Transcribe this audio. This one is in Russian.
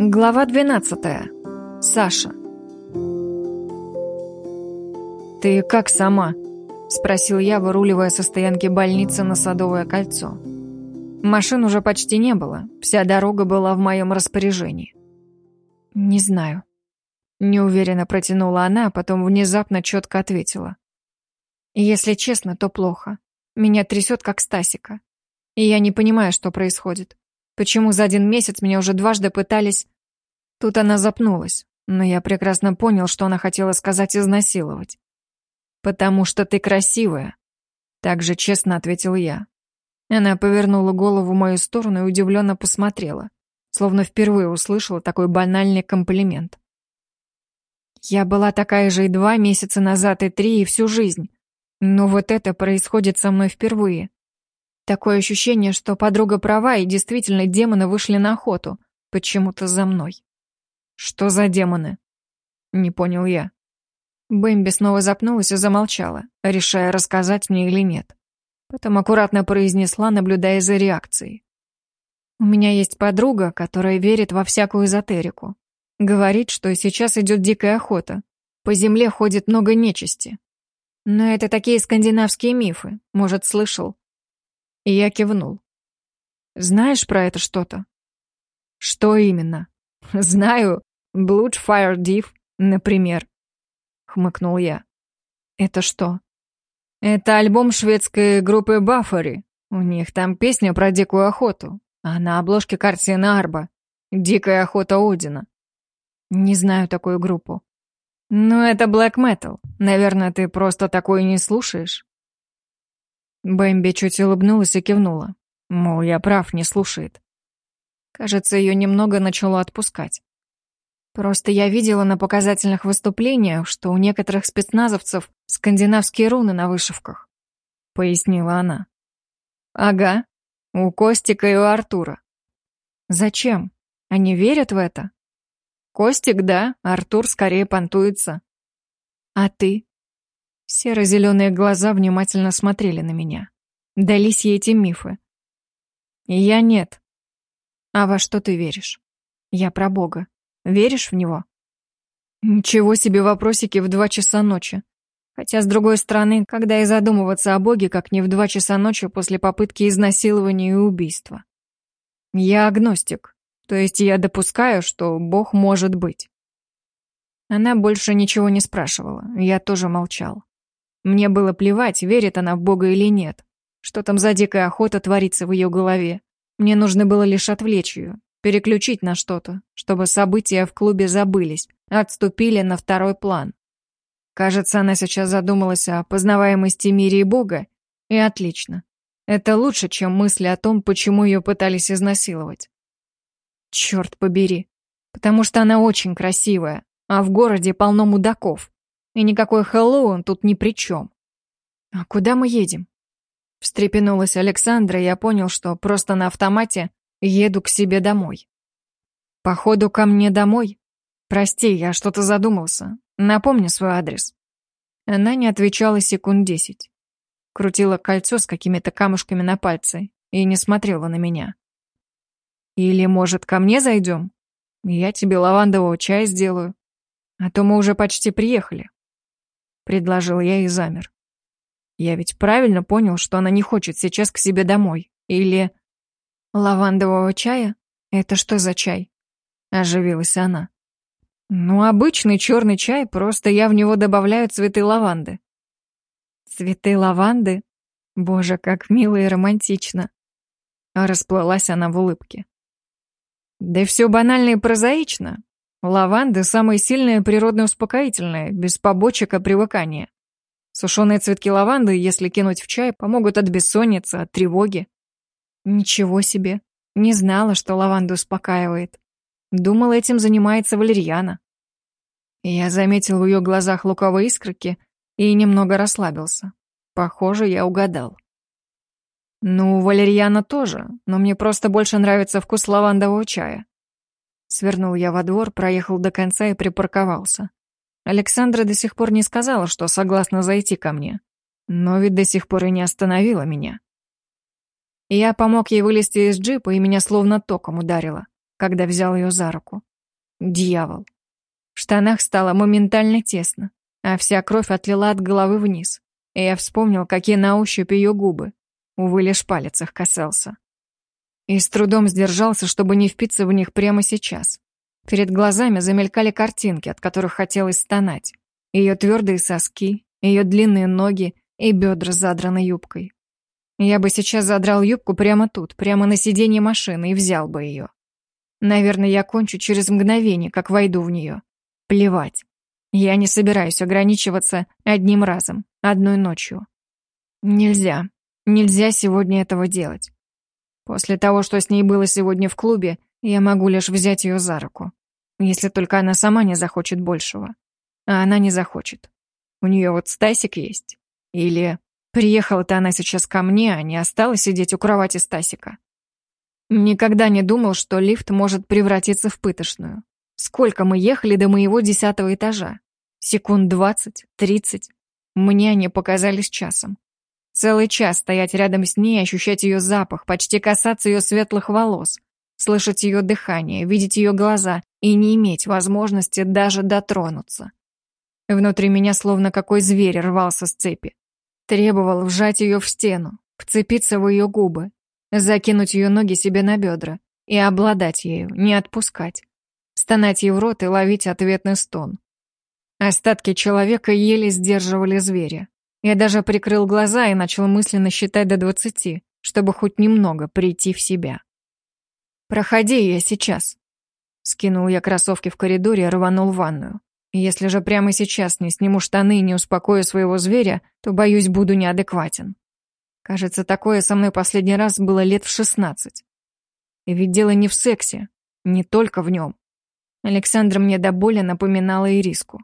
Глава 12. Саша. «Ты как сама?» — спросил я, выруливая со стоянки больницы на Садовое кольцо. Машин уже почти не было, вся дорога была в моем распоряжении. «Не знаю». Неуверенно протянула она, а потом внезапно четко ответила. «Если честно, то плохо. Меня трясет, как Стасика. И я не понимаю, что происходит. Почему за один месяц меня уже дважды пытались... Тут она запнулась, но я прекрасно понял, что она хотела сказать изнасиловать. «Потому что ты красивая», — так же честно ответил я. Она повернула голову в мою сторону и удивленно посмотрела, словно впервые услышала такой банальный комплимент. Я была такая же и два месяца назад, и три, и всю жизнь. Но вот это происходит со мной впервые. Такое ощущение, что подруга права, и действительно демоны вышли на охоту. Почему-то за мной. Что за демоны? Не понял я. Бэмби снова запнулась и замолчала, решая, рассказать мне или нет. Потом аккуратно произнесла, наблюдая за реакцией. У меня есть подруга, которая верит во всякую эзотерику. Говорит, что сейчас идет дикая охота. По земле ходит много нечисти. Но это такие скандинавские мифы, может, слышал. И я кивнул. «Знаешь про это что-то?» «Что именно?» «Знаю. Bloodfire Div, например», — хмыкнул я. «Это что?» «Это альбом шведской группы Баффери. У них там песня про дикую охоту, а на обложке картина Арба. Дикая охота Одина». «Не знаю такую группу». «Ну, это black metal. Наверное, ты просто такое не слушаешь?» Бэмби чуть улыбнулась и кивнула. Мол, я прав, не слушает. Кажется, ее немного начало отпускать. Просто я видела на показательных выступлениях, что у некоторых спецназовцев скандинавские руны на вышивках. Пояснила она. Ага, у Костика и у Артура. Зачем? Они верят в это? Костик, да, Артур скорее понтуется. А ты? Серо-зеленые глаза внимательно смотрели на меня. Дались ей эти мифы. Я нет. А во что ты веришь? Я про Бога. Веришь в него? Ничего себе вопросики в два часа ночи. Хотя, с другой стороны, когда и задумываться о Боге, как не в два часа ночи после попытки изнасилования и убийства. Я агностик, то есть я допускаю, что Бог может быть. Она больше ничего не спрашивала, я тоже молчал. Мне было плевать, верит она в Бога или нет. Что там за дикая охота творится в ее голове. Мне нужно было лишь отвлечь ее, переключить на что-то, чтобы события в клубе забылись, отступили на второй план. Кажется, она сейчас задумалась о познаваемости мире и Бога, и отлично. Это лучше, чем мысли о том, почему ее пытались изнасиловать. Черт побери. Потому что она очень красивая, а в городе полно мудаков. И никакой Хэллоуин тут ни при чем. А куда мы едем? Встрепенулась Александра, и я понял, что просто на автомате еду к себе домой. Походу, ко мне домой? Прости, я что-то задумался. Напомни свой адрес. Она не отвечала секунд десять. Крутила кольцо с какими-то камушками на пальце и не смотрела на меня. Или, может, ко мне зайдем? Я тебе лавандового чая сделаю. А то мы уже почти приехали предложил я и замер. Я ведь правильно понял, что она не хочет сейчас к себе домой. Или... Лавандового чая? Это что за чай? Оживилась она. Ну, обычный черный чай, просто я в него добавляю цветы лаванды. Цветы лаванды? Боже, как мило и романтично. Расплылась она в улыбке. Да все банально и прозаично. Лаванда – самое сильное природное успокоительное, без побочек и привыкания. Сушеные цветки лаванды, если кинуть в чай, помогут от бессонницы, от тревоги. Ничего себе. Не знала, что лаванда успокаивает. Думала, этим занимается валерьяна. Я заметил в ее глазах луковые искорки и немного расслабился. Похоже, я угадал. Ну, валерьяна тоже, но мне просто больше нравится вкус лавандового чая. Свернул я во двор, проехал до конца и припарковался. Александра до сих пор не сказала, что согласна зайти ко мне. Но ведь до сих пор и не остановила меня. Я помог ей вылезти из джипа, и меня словно током ударило, когда взял ее за руку. Дьявол. В штанах стало моментально тесно, а вся кровь отлила от головы вниз. И я вспомнил, какие на ощупь ее губы. Увы, лишь палец их касался. И с трудом сдержался, чтобы не впиться в них прямо сейчас. Перед глазами замелькали картинки, от которых хотелось стонать. Ее твердые соски, ее длинные ноги и бедра с задранной юбкой. Я бы сейчас задрал юбку прямо тут, прямо на сиденье машины и взял бы ее. Наверное, я кончу через мгновение, как войду в нее. Плевать. Я не собираюсь ограничиваться одним разом, одной ночью. Нельзя. Нельзя сегодня этого делать. После того, что с ней было сегодня в клубе, я могу лишь взять ее за руку. Если только она сама не захочет большего. А она не захочет. У нее вот Стасик есть. Или приехала-то она сейчас ко мне, а не осталась сидеть у кровати Стасика. Никогда не думал, что лифт может превратиться в пытошную. Сколько мы ехали до моего десятого этажа? Секунд двадцать, тридцать. Мне они показались часом. Целый час стоять рядом с ней, ощущать ее запах, почти касаться ее светлых волос, слышать ее дыхание, видеть ее глаза и не иметь возможности даже дотронуться. Внутри меня словно какой зверь рвался с цепи. Требовал вжать ее в стену, вцепиться в ее губы, закинуть ее ноги себе на бедра и обладать ею, не отпускать. Стонать ей в рот и ловить ответный стон. Остатки человека еле сдерживали зверя. Я даже прикрыл глаза и начал мысленно считать до двадцати, чтобы хоть немного прийти в себя. «Проходи я сейчас», Скинул я кроссовки в коридоре и рванул в ванную. Если же прямо сейчас не сниму штаны и не успокою своего зверя, то, боюсь, буду неадекватен. Кажется, такое со мной последний раз было лет в шестнадцать. И ведь дело не в сексе, не только в нем. Александр мне до боли напоминала Ириску.